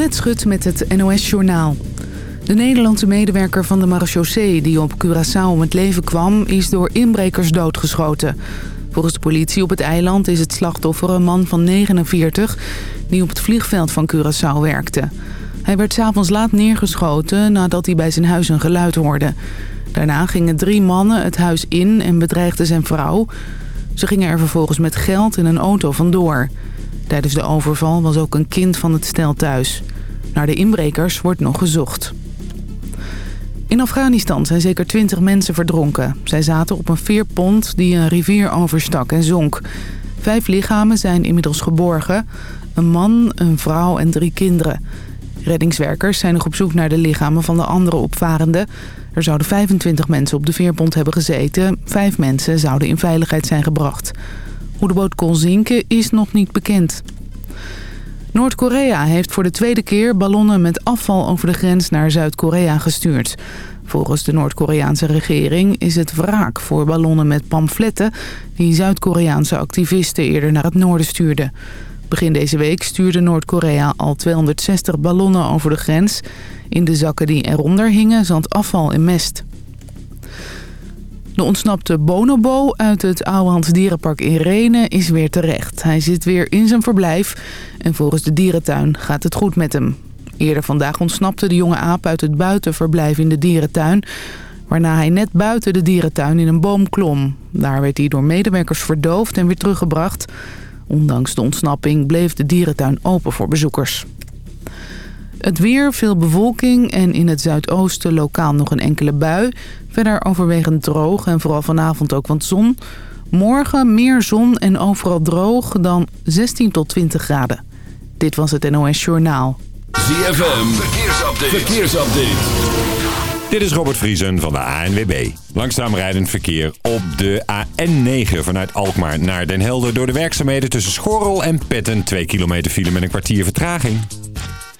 Annette Schut met het NOS Journaal. De Nederlandse medewerker van de marechaussee die op Curaçao om het leven kwam... is door inbrekers doodgeschoten. Volgens de politie op het eiland is het slachtoffer een man van 49... die op het vliegveld van Curaçao werkte. Hij werd s'avonds laat neergeschoten nadat hij bij zijn huis een geluid hoorde. Daarna gingen drie mannen het huis in en bedreigden zijn vrouw. Ze gingen er vervolgens met geld in een auto vandoor... Tijdens de overval was ook een kind van het stel thuis. Naar de inbrekers wordt nog gezocht. In Afghanistan zijn zeker twintig mensen verdronken. Zij zaten op een veerpont die een rivier overstak en zonk. Vijf lichamen zijn inmiddels geborgen. Een man, een vrouw en drie kinderen. Reddingswerkers zijn nog op zoek naar de lichamen van de andere opvarenden. Er zouden 25 mensen op de veerpont hebben gezeten. Vijf mensen zouden in veiligheid zijn gebracht. Hoe de boot kon zinken is nog niet bekend. Noord-Korea heeft voor de tweede keer ballonnen met afval over de grens naar Zuid-Korea gestuurd. Volgens de Noord-Koreaanse regering is het wraak voor ballonnen met pamfletten... die Zuid-Koreaanse activisten eerder naar het noorden stuurden. Begin deze week stuurde Noord-Korea al 260 ballonnen over de grens. In de zakken die eronder hingen zat afval en mest. De ontsnapte bonobo uit het Ouwehands Dierenpark in Renen is weer terecht. Hij zit weer in zijn verblijf en volgens de dierentuin gaat het goed met hem. Eerder vandaag ontsnapte de jonge aap uit het buitenverblijf in de dierentuin... waarna hij net buiten de dierentuin in een boom klom. Daar werd hij door medewerkers verdoofd en weer teruggebracht. Ondanks de ontsnapping bleef de dierentuin open voor bezoekers. Het weer, veel bewolking en in het zuidoosten lokaal nog een enkele bui. Verder overwegend droog en vooral vanavond ook wat zon. Morgen meer zon en overal droog dan 16 tot 20 graden. Dit was het NOS Journaal. ZFM, verkeersupdate. verkeersupdate. Dit is Robert Vriesen van de ANWB. Langzaam rijdend verkeer op de AN9 vanuit Alkmaar naar Den Helder... door de werkzaamheden tussen Schorrel en Petten. 2 kilometer file met een kwartier vertraging.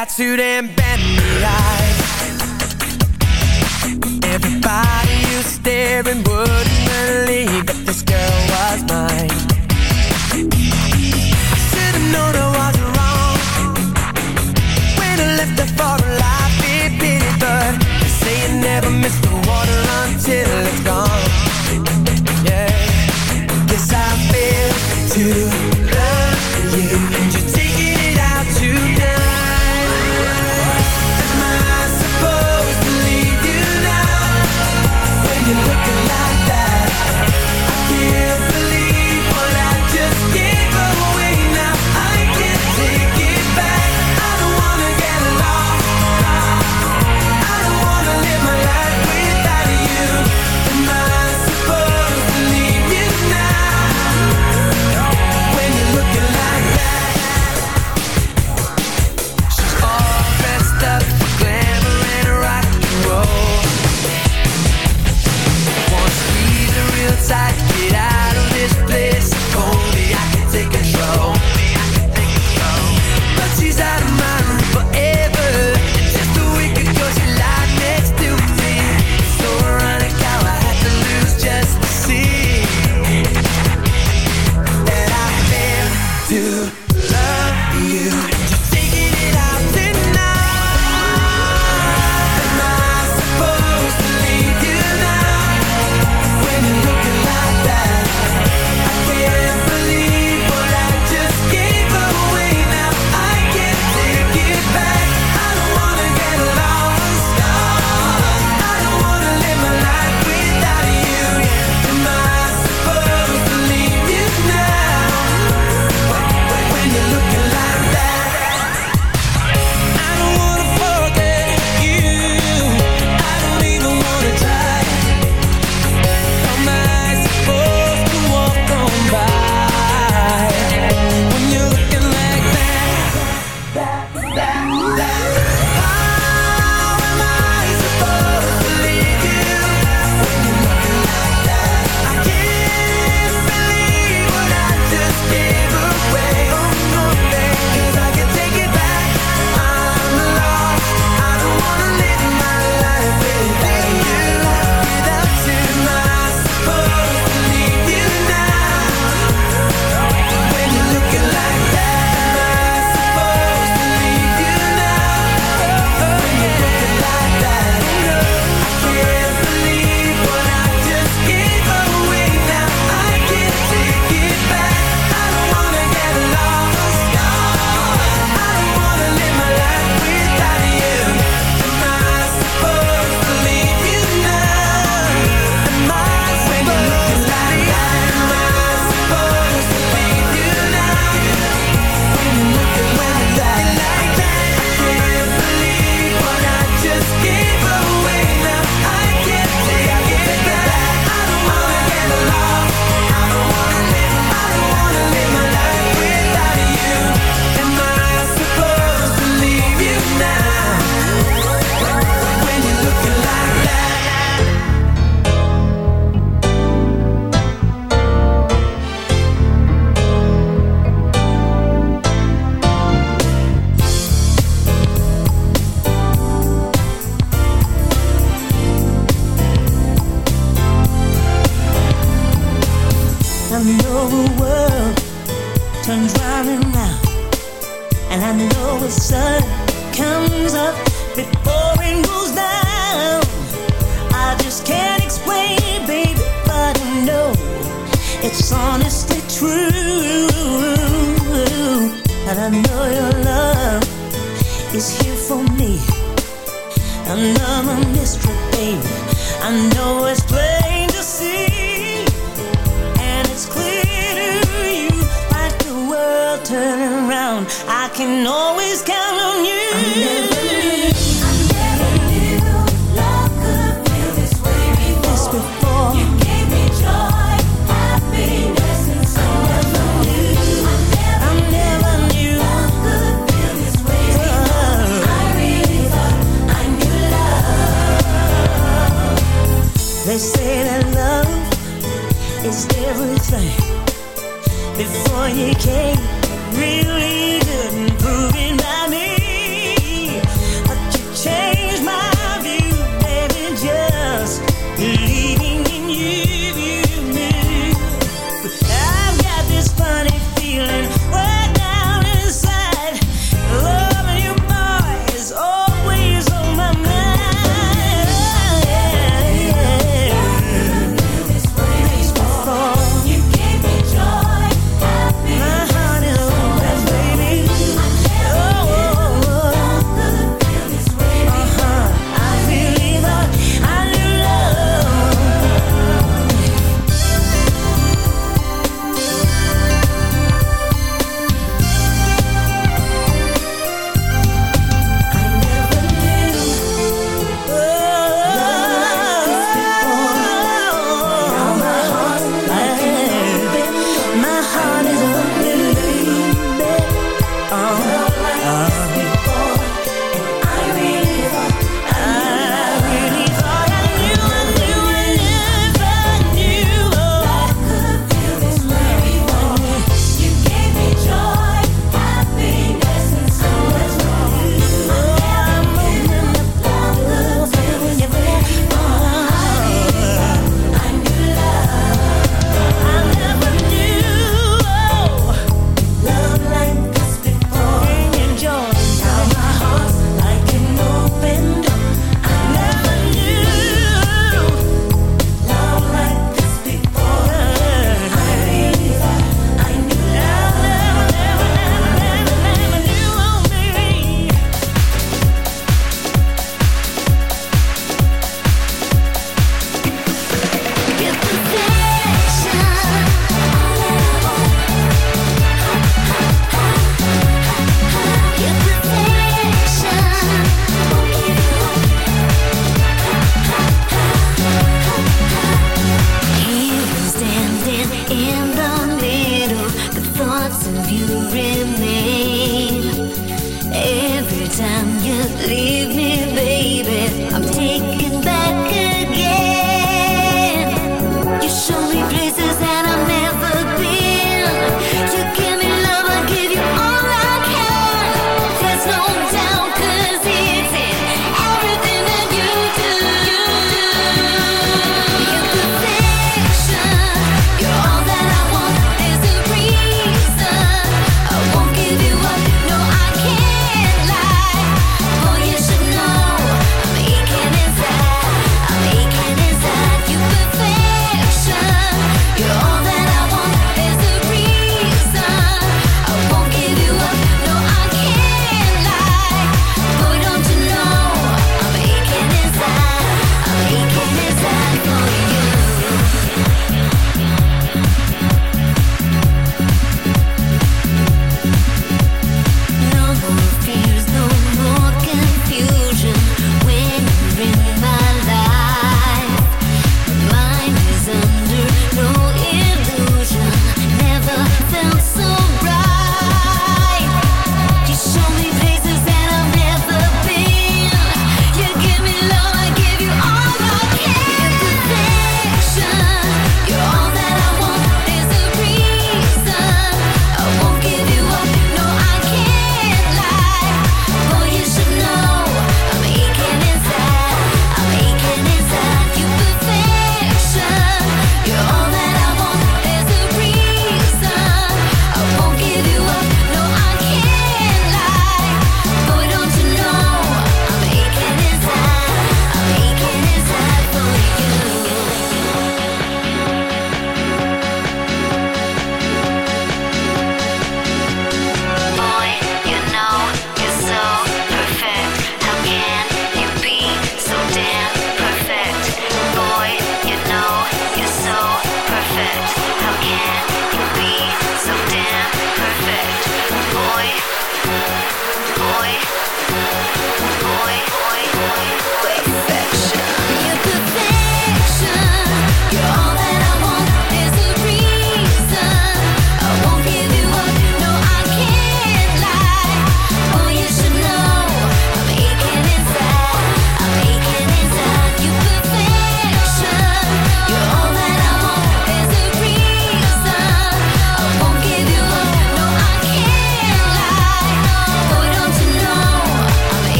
tattooed is everything. Before you came, really good and proven by me.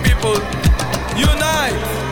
People, unite.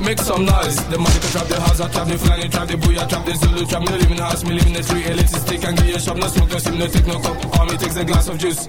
Make some noise. The magical trap, the house, I trap, the flying trap, the booyah trap, the Zulu trap. No live in a house, me live in the street. Elitist stick and give you a shop, no smoke, no sim, no take no cup. All me takes a glass of juice.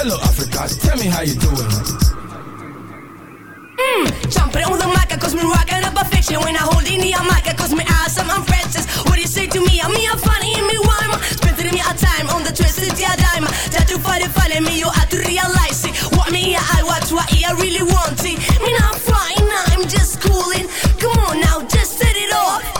Hello, Africa, tell me how you doing. Mm, jumping on the mic, cause me rocking up a fiction. When I hold in the mic, cause me awesome, I'm Francis. What do you say to me? I'm me, I'm funny, and me rhyme. Spending me a time on the twisted yeah dime. That to find it, find me, you have to realize it. What me, I watch, what I really want it. Me not flying, I'm just cooling. Come on now, just set it off.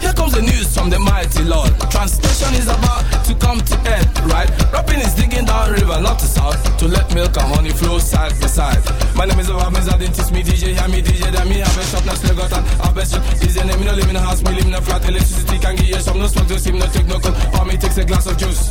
Here comes the news from the mighty Lord. Translation is about to come to end, right? Rapping is digging down river, not to south, to let milk and honey flow side by side. My name is Obama, I didn't teach me DJ, hear me DJ, then me have a shop, now still got an have a shop. Is your name, me no live in a house, me live in a flat, electricity can give you some, no smoke, no steam, no take no cold, or me takes a glass of juice.